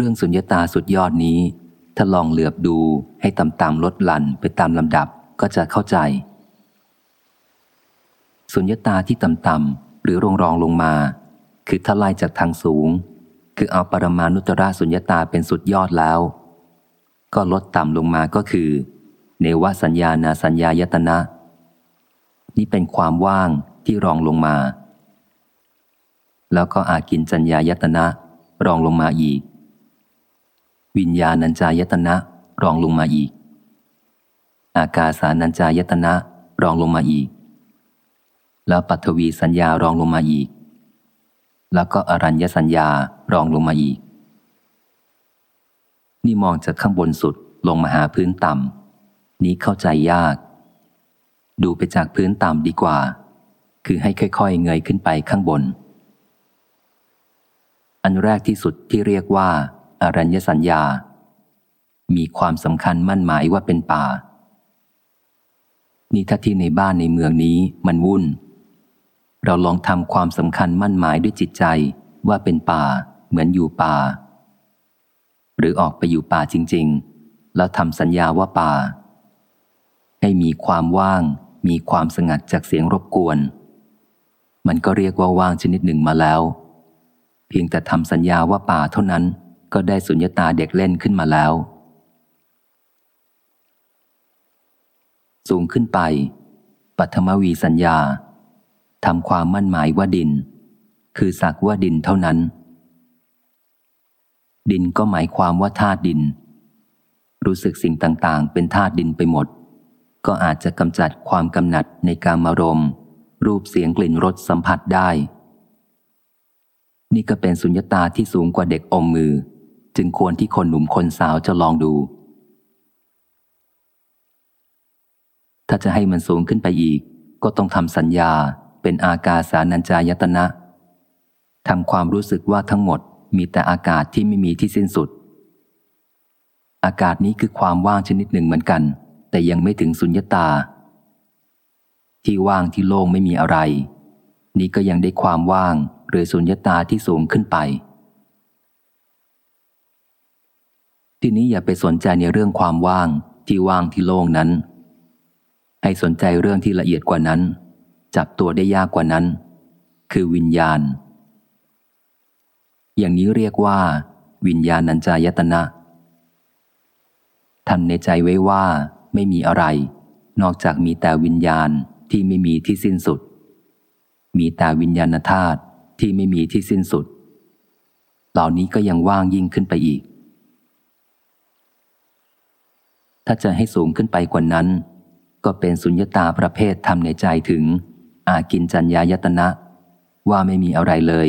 เรื่องสุญญตาสุดยอดนี้ ถ้าลองเหลือบดูให้ต่ำๆลดหลั่นไปตามลำดับก็จะเข้าใจ สุญญตาที่ต่ำๆหรือรองรองลงมา คือถ้าไล่จากทางสูง คือเอาปรมาณุตระสุญญตาเป็นสุดยอดแล้ว ก็ลดต่ำลงมาก็คือ เนวสัญญานาสัญญายตนะ นี่เป็นความว่างที่รองลงมา แล้วก็อากินจัญญายตนะ รองลงมาอีก วิญญาณัญจายตนะรองลงมาอีก อากาสานัญจายตนะรองลงมาอีก แล้วปัทวีสัญญารองลงมาอีก แล้วก็อรัญญสัญญารองลงมาอีก นี่มองจากข้างบนสุดลงมาหาพื้นต่ำนี้เข้าใจยาก ดูไปจากพื้นต่ำดีกว่า คือให้ค่อย ๆ เงยขึ้นไปข้างบน อันแรกที่สุดที่เรียกว่า อรัญญสัญญา มีความสำคัญมั่นหมายว่าเป็นป่า นี่ถ้าที่ในบ้านในเมืองนี้มันวุ่น เราลองทำความสำคัญมั่นหมายด้วยจิตใจว่าเป็นป่า เหมือนอยู่ป่า หรือออกไปอยู่ป่าจริง ๆ แล้วทำสัญญาว่าป่า ให้มีความว่าง มีความสงัดจากเสียงรบกวน มันก็เรียกว่าว่างชนิดหนึ่งมาแล้ว เพียงแต่ทำสัญญาว่าป่าเท่านั้น ก็ได้สุญญตาเด็กเล่นขึ้นมาแล้ว สูงขึ้นไป ปัทมวีสัญญาทำความมั่นหมายว่าดิน คือสักว่าดินเท่านั้น ดินก็หมายความว่าธาตุดิน รู้สึกสิ่งต่างๆ เป็นธาตุดินไปหมด ก็อาจจะกำจัดความกำหนัดในการมารมรูปเสียงกลิ่นรสสัมผัสได้ นี่ก็เป็นสุญญตาที่สูงกว่าเด็กอมมือ จึงควรที่คนหนุ่มคนสาวจะลองดู ถ้าจะให้มันสูงขึ้นไปอีก ก็ต้องทำสัญญาเป็นอากาสานัญจายตนะทำความรู้สึกว่าทั้งหมดมีแต่อากาศที่ไม่มีที่สิ้นสุด อากาศนี้คือความว่างชนิดหนึ่งเหมือนกัน แต่ยังไม่ถึงสุญญตา ที่ว่างที่โล่งไม่มีอะไร นี้ก็ยังได้ความว่างหรือสุญญตาที่สูงขึ้นไป ทีนี้อย่าไปสนใจในเรื่องความว่างที่ว่างที่โล่งนั้น ให้สนใจเรื่องที่ละเอียดกว่านั้น จับตัวได้ยากกว่านั้น คือวิญญาณ อย่างนี้เรียกว่า วิญญาณัญจายตนะทำในใจไว้ว่าไม่มีอะไร นอกจากมีแต่วิญญาณที่ไม่มีที่สิ้นสุด มีแต่วิญญาณธาตุที่ไม่มีที่สิ้นสุด เหล่านี้ก็ยังว่างยิ่งขึ้นไปอีก ถ้าจะให้สูงขึ้นไปกว่านั้น ก็เป็นสุญญตาประเภททำในใจถึง อากินจัญญายตนะ ว่าไม่มีอะไรเลย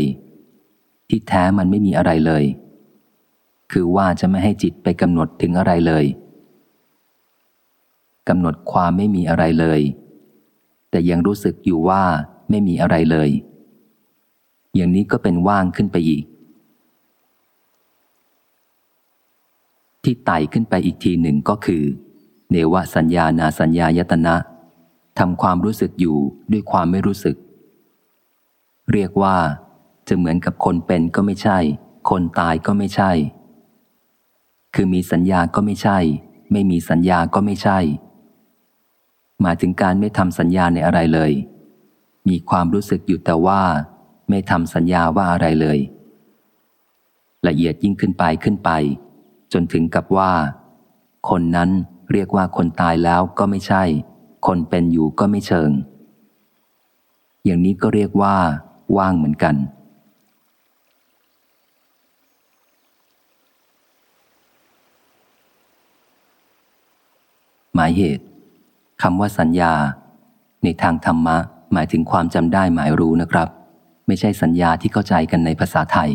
ที่แท้มันไม่มีอะไรเลย คือว่าจะไม่ให้จิตไปกำหนดถึงอะไรเลยกำหนดความไม่มีอะไรเลย แต่ยังรู้สึกอยู่ว่าไม่มีอะไรเลย อย่างนี้ก็เป็นว่างขึ้นไปอีก ที่ไต่ขึ้นไปอีกทีหนึ่งก็คือ เนวสัญญานาสัญญายตนะทำความรู้สึกอยู่ด้วยความไม่รู้สึก เรียกว่า จะเหมือนกับคนเป็นก็ไม่ใช่ คนตายก็ไม่ใช่ คือมีสัญญาก็ไม่ใช่ ไม่มีสัญญาก็ไม่ใช่ หมายถึงการไม่ทำสัญญาในอะไรเลย มีความรู้สึกอยู่แต่ว่า ไม่ทำสัญญาว่าอะไรเลย ละเอียดยิ่งขึ้นไปขึ้นไป จนถึงกับว่า คนนั้นเรียกว่าคนตายแล้วก็ไม่ใช่ คนเป็นอยู่ก็ไม่เชิง อย่างนี้ก็เรียกว่า ว่างเหมือนกัน หมายเหตุคำว่าสัญญา ในทางธรรมะ หมายถึงความจำได้หมายรู้นะครับ ไม่ใช่สัญญาที่เข้าใจกันในภาษาไทย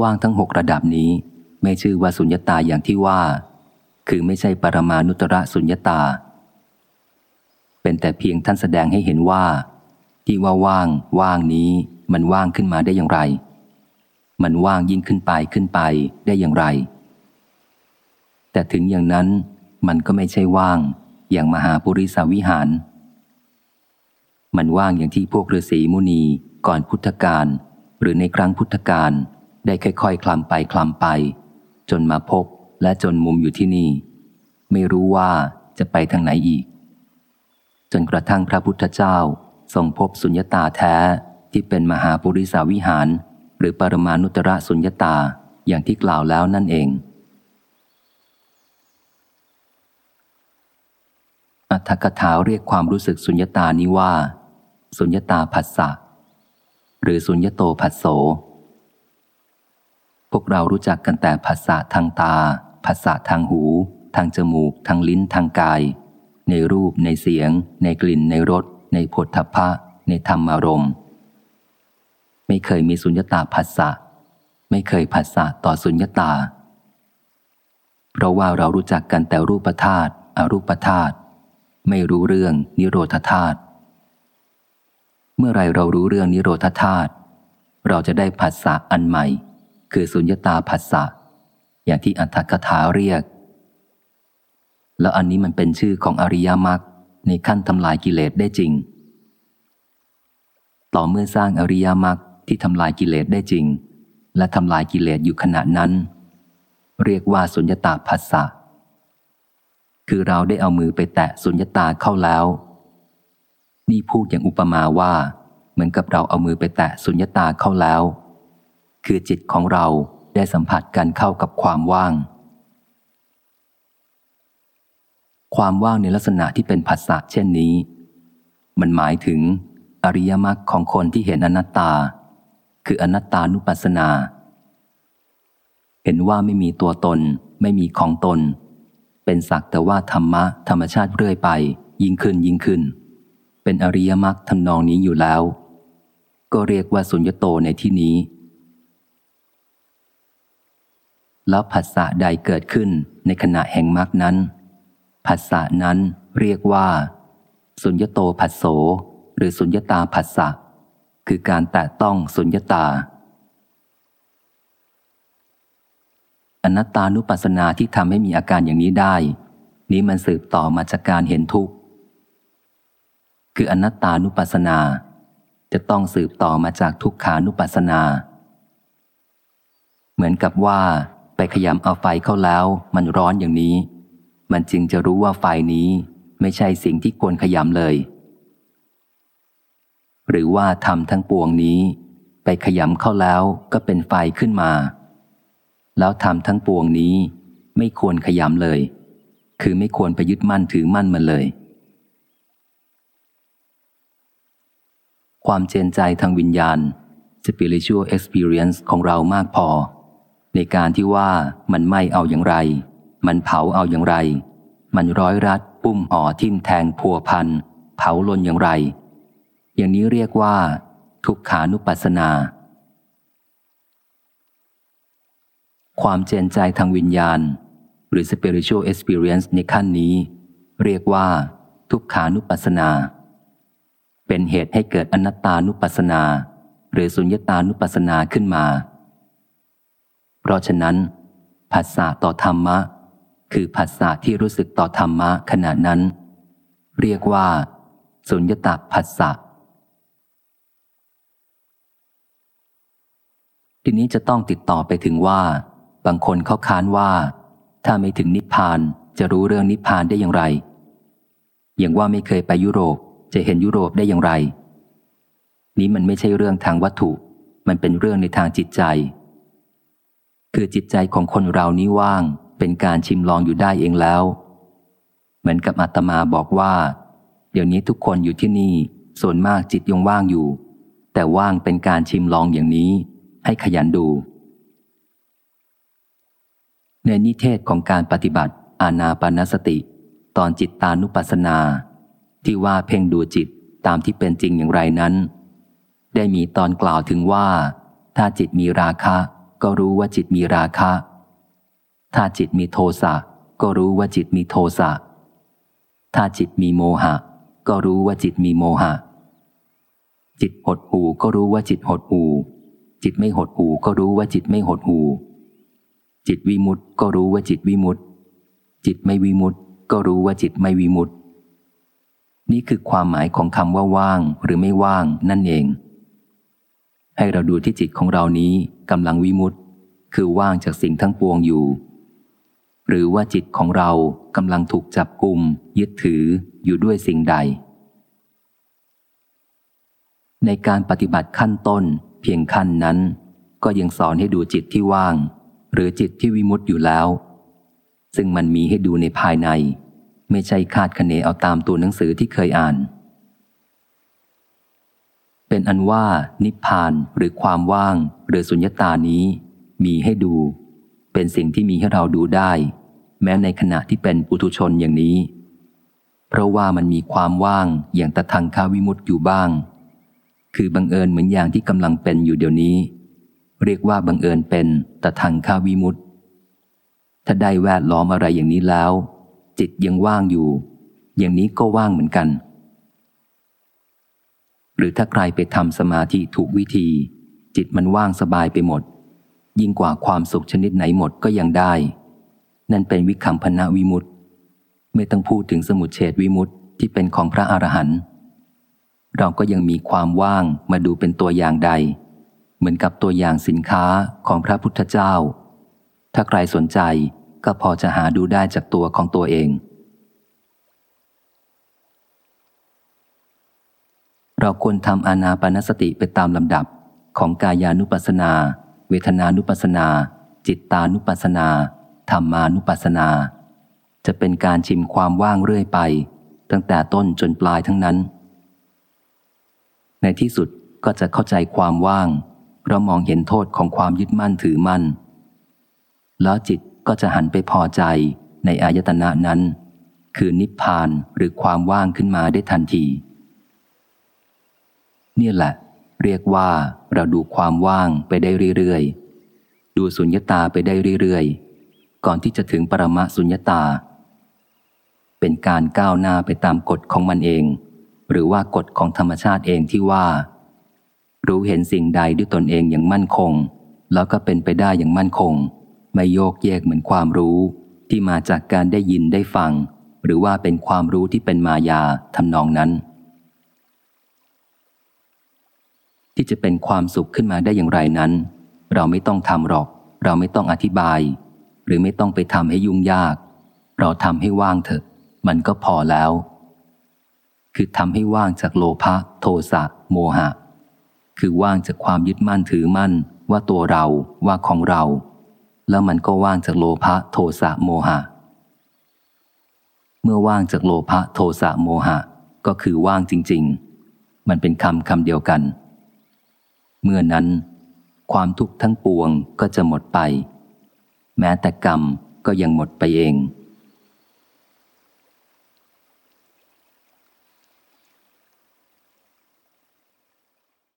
ว่างทั้งหกระดับนี้ ไม่ชื่อว่าสุญญตาอย่างที่ว่า คือไม่ใช่ปรมานุตระสุญญตา เป็นแต่เพียงท่านแสดงให้เห็นว่า ที่ว่าว่าง ว่างนี้ มันว่างขึ้นมาได้อย่างไร มันว่างยิ่งขึ้นไปขึ้นไปได้อย่างไร แต่ถึงอย่างนั้นมันก็ไม่ใช่ว่าง อย่างมหาปุริสาวิหาร มันว่างอย่างที่พวกฤาษีมุนีก่อนพุทธกาลหรือในครั้งพุทธกาล ได้ค่อยๆคลำไปคลำไป จนมาพบและจนมุมอยู่ที่นี่ ไม่รู้ว่าจะไปทางไหนอีก จนกระทั่งพระพุทธเจ้าทรงพบสุญญตาแท้ที่เป็นมหาปุริสาวิหาร หรือปรมานุตระสุญญตาอย่างที่กล่าวแล้วนั่นเอง อัตถกถาเรียกความรู้สึกสุญญตานี้ว่า สุญญตาผัสสะหรือสุญญโตผัสโส พวกเรารู้จักกันแต่ภาษาทางตา ภาษาทางหู ทางจมูก ทางลิ้นทางกาย ในรูปในเสียง ในกลิ่นในรส ในผลทพะ ในธรรมารมณ์ ไม่เคยมีสุญญตาภาษาไม่เคยภาษาต่อสุญญตา เพราะว่าเรารู้จักกันแต่รูปธาตุอรูปธาตุไม่รู้เรื่องนิโรธธาตุเมื่อไรเรารู้เรื่องนิโรธธาตุเราจะได้ภาษาอันใหม่ คือสุญญตาภาษาอย่างที่อัตถกถาเรียก แล้วอันนี้มันเป็นชื่อของอริยมรรคในขั้นทำลายกิเลสได้จริง ต่อเมื่อสร้างอริยมรรคที่ทำลายกิเลสได้จริง และทำลายกิเลสอยู่ขณะนั้น เรียกว่าสุญญตาภาษาคือเราได้เอามือไปแตะสุญญตาเข้าแล้ว นี่พูดอย่างอุปมาว่า เหมือนกับเราเอามือไปแตะสุญญตาเข้าแล้ว คือจิตของเราได้สัมผัสกันเข้ากับความว่าง ความว่างในลักษณะที่เป็นภาษาเช่นนี้ มันหมายถึง อริยมรรคของคนที่เห็นอนัตตา คืออนัตตานุปัสสนา เห็นว่าไม่มีตัวตน ไม่มีของตน เป็นสักแต่ว่าธรรมะธรรมชาติเรื่อยไป ยิ่งขึ้นยิ่งขึ้น เป็นอริยมรรคทำนองนี้อยู่แล้ว ก็เรียกว่าสุญญโตในที่นี้ แล้วผัสสะใดเกิดขึ้นในขณะแห่งมรรคนั้นผัสสะนั้นเรียกว่า สุญญโตผัสโส หรือสุญญตาผัสสะคือการแตะต้องสุญญตา อนัตตานุปัสสนาที่ทำให้มีอาการอย่างนี้ได้ นี้มันสืบต่อมาจากการเห็นทุกข์ คืออนัตตานุปัสสนา จะต้องสืบต่อมาจากทุกขานุปัสสนา เหมือนกับว่า ไปขยำเอาไฟเข้าแล้ว มันร้อนอย่างนี้ มันจึงจะรู้ว่าไฟนี้ไม่ใช่สิ่งที่ควรขยำเลย หรือว่าทำทั้งปวงนี้ ไปขยำเข้าแล้วก็เป็นไฟขึ้นมา แล้วทำทั้งปวงนี้ ไม่ควรขยำเลย คือไม่ควรไปยึดมั่นถือมั่นมันเลย ความเจนใจทางวิญญาณ spiritual experience ของเรามากพอ ในการที่ว่ามันไม่เอาอย่างไร มันเผาเอาอย่างไร มันร้อยรัดปุ้มห่อทิ่มแทงพัวพัน เผาลนอย่างไร อย่างนี้เรียกว่า ทุกขานุปัสสนา ความเจนใจทางวิญญาณ หรือ spiritual experience ในขั้นนี้ เรียกว่า ทุกขานุปัสสนา เป็นเหตุให้เกิดอนัตตานุปัสสนา หรือสุญญตานุปัสสนาขึ้นมา เพราะฉะนั้นภาษาต่อธรรมะ คือภาษาที่รู้สึกต่อธรรมะขณะนั้น เรียกว่า สุญญตาภาษาทีนี้จะต้องติดต่อไปถึงว่า บางคนเขาค้านว่า ถ้าไม่ถึงนิพพานจะรู้เรื่องนิพพานได้อย่างไร อย่างว่าไม่เคยไปยุโรปจะเห็นยุโรปได้อย่างไร นี้มันไม่ใช่เรื่องทางวัตถุ มันเป็นเรื่องในทางจิตใจ คือจิตใจของคนเรานี้ว่างเป็นการชิมลองอยู่ได้เองแล้ว เหมือนกับอาตมาบอกว่า เดี๋ยวนี้ทุกคนอยู่ที่นี่ ส่วนมากจิตยังว่างอยู่ แต่ว่างเป็นการชิมลองอย่างนี้ ให้ขยันดู ในนิเทศของการปฏิบัติอาณาปาสติ ตอนจิตตานุปัสสนา ที่ว่าเพ่งดูจิตตามที่เป็นจริงอย่างไรนั้น ได้มีตอนกล่าวถึงว่า ถ้าจิตมีราคะ ก็รู้ว่าจิตมีราคะ ถ้าจิตมีโทสะก็รู้ว่าจิตมีโทสะ ถ้าจิตมีโมหะ ก็รู้ว่าจิตมีโมหะ จิตหดหูก็รู้ว่าจิตหดหูจิตไม่หดหูก็รู้ว่าจิตไม่หดหูจิตวิมุตต์ก็รู้ว่าจิตวิมุตต์จิตไม่วิมุตต์ก็รู้ว่าจิตไม่วิมุตต์นี่คือความหมายของคำว่าว่างหรือไม่ว่างนั่นเอง ให้เราดูที่จิตของเรานี้กำลังวิมุตต์คือว่างจากสิ่งทั้งปวงอยู่ หรือว่าจิตของเรากำลังถูกจับกลุ่มยึดถืออยู่ด้วยสิ่งใด ในการปฏิบัติขั้นต้นเพียงขั้นนั้น ก็ยังสอนให้ดูจิตที่ว่าง หรือจิตที่วิมุตต์อยู่แล้ว ซึ่งมันมีให้ดูในภายใน ไม่ใช่คาดคะเนเอาตามตัวหนังสือที่เคยอ่าน เป็นอันว่านิพพานหรือความว่าง หรือสุญญตานี้ มีให้ดู เป็นสิ่งที่มีให้เราดูได้ แม้ในขณะที่เป็นปุถุชนอย่างนี้ เพราะว่ามันมีความว่างอย่างตะทังคาวิมุตต์อยู่บ้าง คือบังเอิญเหมือนอย่างที่กำลังเป็นอยู่เดี๋ยวนี้ เรียกว่าบังเอิญเป็นตะทังคาวิมุตต์ถ้าได้แวดล้อมอะไรอย่างนี้แล้ว จิตยังว่างอยู่ อย่างนี้ก็ว่างเหมือนกัน หรือถ้าใครไปทำสมาธิถูกวิธี จิตมันว่างสบายไปหมด ยิ่งกว่าความสุขชนิดไหนหมดก็ยังได้ นั่นเป็นวิคัมพนาวิมุตต์ไม่ต้องพูดถึงสมุทเฉดวิมุตต์ที่เป็นของพระอรหันต์เราก็ยังมีความว่างมาดูเป็นตัวอย่างใด เหมือนกับตัวอย่างสินค้าของพระพุทธเจ้า ถ้าใครสนใจก็พอจะหาดูได้จากตัวของตัวเอง เราควรทำอานาปนสติไปตามลำดับของกายานุปัสสนา เวทนานุปัสนา จิตตานุปัสนาธรรมานุปัสนา จะเป็นการชิมความว่างเรื่อยไป ตั้งแต่ต้นจนปลายทั้งนั้น ในที่สุดก็จะเข้าใจความว่าง เพราะมองเห็นโทษของความยึดมั่นถือมั่น แล้วจิตก็จะหันไปพอใจในอายตนะนั้น คือนิพพานหรือความว่างขึ้นมาได้ทันที นี่แหละ เรียกว่าเราดูความว่างไปได้เรื่อยๆ ดูสุญญตาไปได้เรื่อยๆ ก่อนที่จะถึงปรมะสุญญตา เป็นการก้าวหน้าไปตามกฎของมันเอง หรือว่ากฎของธรรมชาติเองที่ว่า รู้เห็นสิ่งใดด้วยตนเองอย่างมั่นคง แล้วก็เป็นไปได้อย่างมั่นคง ไม่โยกแยกเหมือนความรู้ที่มาจากการได้ยินได้ฟัง หรือว่าเป็นความรู้ที่เป็นมายาทำนองนั้น ที่จะเป็นความสุขขึ้นมาได้อย่างไรนั้น เราไม่ต้องทำหรอก เราไม่ต้องอธิบาย หรือไม่ต้องไปทำให้ยุ่งยาก เราทำให้ว่างเถอะ มันก็พอแล้ว คือทำให้ว่างจากโลภะโทสะโมหะ คือว่างจากความยึดมั่นถือมั่น ว่าตัวเราว่าของเรา แล้วมันก็ว่างจากโลภะโทสะโมหะ เมื่อว่างจากโลภะโทสะโมหะ ก็คือว่างจริง ๆ มันเป็นคำคำเดียวกัน เมื่อนั้น ความทุกข์ทั้งปวงก็จะหมดไป แม้แต่กรรมก็ยังหมดไปเอง